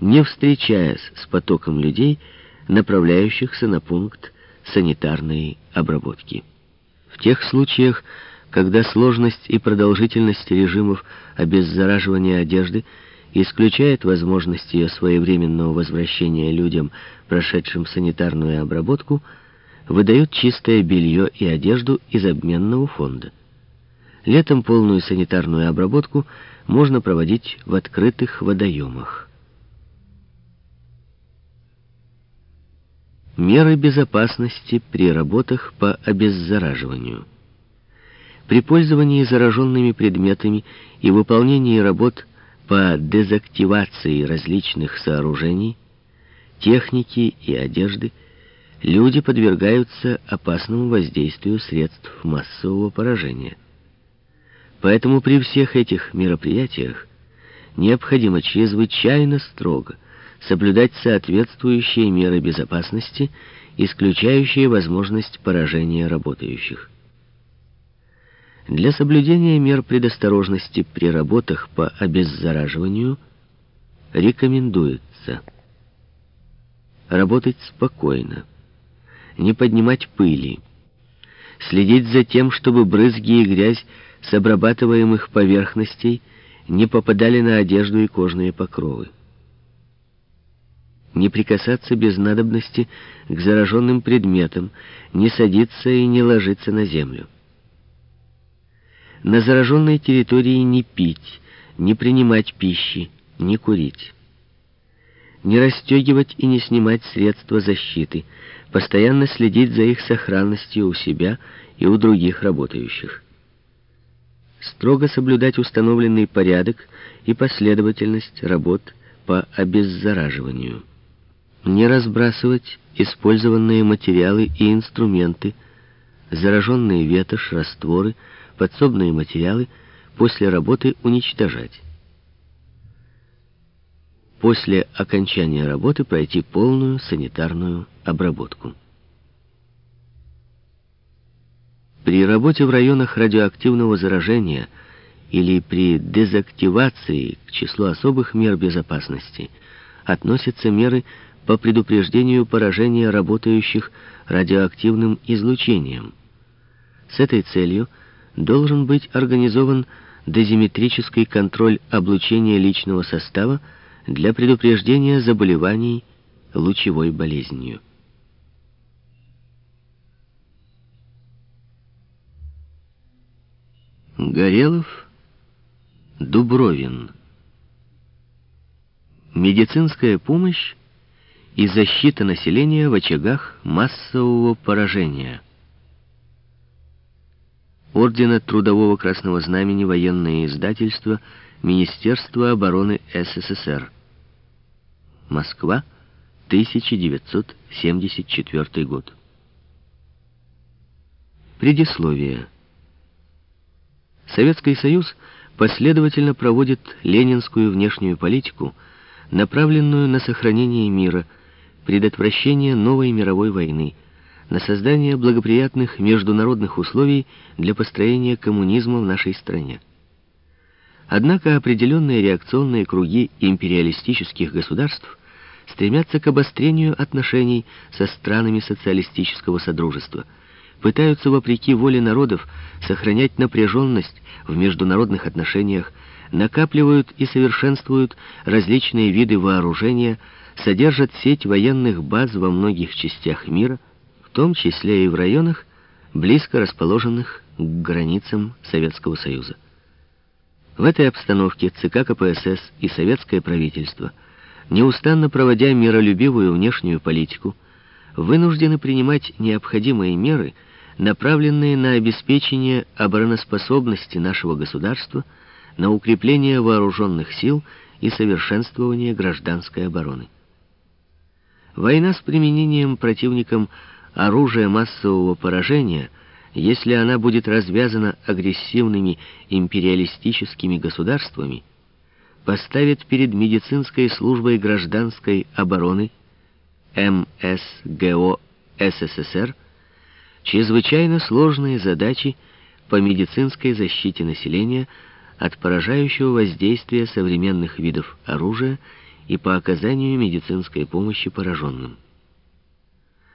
не встречаясь с потоком людей, направляющихся на пункт санитарной обработки. В тех случаях, когда сложность и продолжительность режимов обеззараживания одежды исключает возможность ее своевременного возвращения людям, прошедшим санитарную обработку, выдают чистое белье и одежду из обменного фонда. Летом полную санитарную обработку можно проводить в открытых водоемах. Меры безопасности при работах по обеззараживанию. При пользовании зараженными предметами и выполнении работ по дезактивации различных сооружений, техники и одежды люди подвергаются опасному воздействию средств массового поражения. Поэтому при всех этих мероприятиях необходимо чрезвычайно строго соблюдать соответствующие меры безопасности, исключающие возможность поражения работающих. Для соблюдения мер предосторожности при работах по обеззараживанию рекомендуется работать спокойно, не поднимать пыли, следить за тем, чтобы брызги и грязь с обрабатываемых поверхностей не попадали на одежду и кожные покровы не прикасаться без надобности к зараженным предметам, не садиться и не ложиться на землю. На зараженной территории не пить, не принимать пищи, не курить. Не расстегивать и не снимать средства защиты, постоянно следить за их сохранностью у себя и у других работающих. Строго соблюдать установленный порядок и последовательность работ по обеззараживанию не разбрасывать использованные материалы и инструменты, зараженные ветошь, растворы, подсобные материалы после работы уничтожать. После окончания работы пройти полную санитарную обработку. При работе в районах радиоактивного заражения или при дезактивации к числу особых мер безопасности относятся меры по предупреждению поражения работающих радиоактивным излучением. С этой целью должен быть организован дозиметрический контроль облучения личного состава для предупреждения заболеваний лучевой болезнью. Горелов, Дубровин. Медицинская помощь и защита населения в очагах массового поражения. Ордена Трудового Красного Знамени военное издательство Министерства обороны СССР. Москва, 1974 год. Предисловие. Советский Союз последовательно проводит ленинскую внешнюю политику, направленную на сохранение мира, предотвращение новой мировой войны, на создание благоприятных международных условий для построения коммунизма в нашей стране. Однако определенные реакционные круги империалистических государств стремятся к обострению отношений со странами социалистического содружества, пытаются вопреки воле народов сохранять напряженность в международных отношениях, накапливают и совершенствуют различные виды вооружения, содержат сеть военных баз во многих частях мира, в том числе и в районах, близко расположенных к границам Советского Союза. В этой обстановке ЦК КПСС и советское правительство, неустанно проводя миролюбивую внешнюю политику, вынуждены принимать необходимые меры, направленные на обеспечение обороноспособности нашего государства, на укрепление вооруженных сил и совершенствование гражданской обороны. Война с применением противником оружия массового поражения, если она будет развязана агрессивными империалистическими государствами, поставит перед медицинской службой гражданской обороны МСГО СССР чрезвычайно сложные задачи по медицинской защите населения от поражающего воздействия современных видов оружия и по оказанию медицинской помощи пораженным.